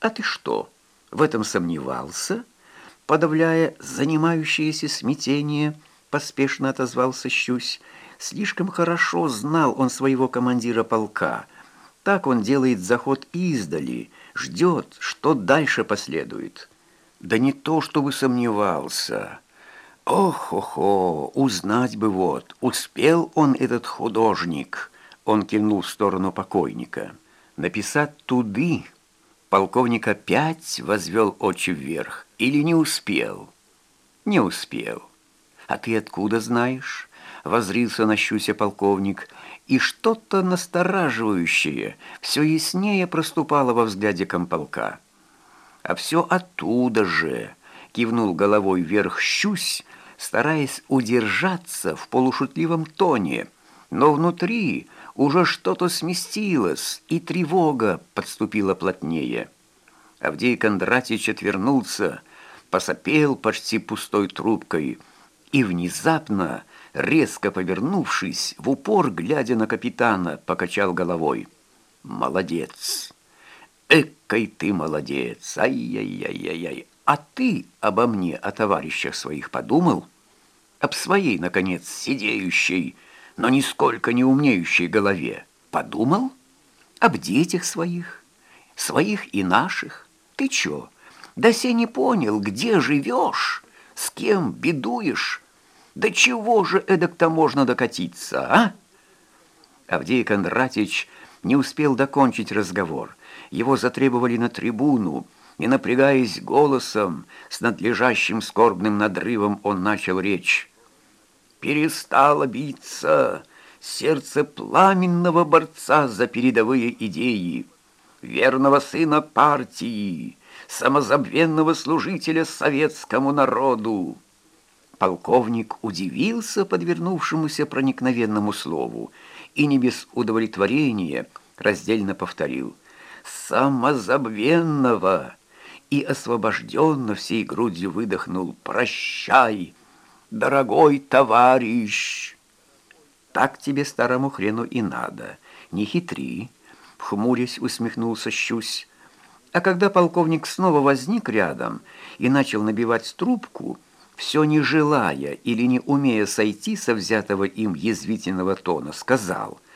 «А ты что, в этом сомневался?» Подавляя занимающееся смятение, поспешно отозвался Щусь. Слишком хорошо знал он своего командира полка. Так он делает заход издали, ждет, что дальше последует. Да не то, чтобы сомневался. Ох-охо, узнать бы вот, успел он этот художник, он кивнул в сторону покойника, написать туды. Полковник опять возвел очи вверх. Или не успел? Не успел. А ты откуда знаешь? Возрился на щуся полковник, и что-то настораживающее все яснее проступало во взгляде комполка. А все оттуда же, кивнул головой вверх щусь, стараясь удержаться в полушутливом тоне, но внутри уже что-то сместилось, и тревога подступила плотнее. Авдей Кондратьевич отвернулся, посопел почти пустой трубкой и внезапно, резко повернувшись, в упор, глядя на капитана, покачал головой. «Молодец! Экой ты молодец! Ай-яй-яй-яй! А ты обо мне, о товарищах своих подумал? Об своей, наконец, сидеющей, но нисколько не умнеющей голове подумал? Об детях своих, своих и наших? Ты чё?» Да се не понял, где живешь, с кем бедуешь. До чего же эдак-то можно докатиться, а? Авдей Кондратьевич не успел докончить разговор. Его затребовали на трибуну, и, напрягаясь голосом, с надлежащим скорбным надрывом он начал речь. «Перестало биться сердце пламенного борца за передовые идеи, верного сына партии, самозабвенного служителя советскому народу. Полковник удивился подвернувшемуся проникновенному слову и не без удовлетворения раздельно повторил «самозабвенного» и освобожденно всей грудью выдохнул «прощай, дорогой товарищ». «Так тебе, старому хрену, и надо, не хитри», — хмурясь усмехнулся Щусь. А когда полковник снова возник рядом и начал набивать трубку, все не желая или не умея сойти со взятого им язвительного тона, сказал –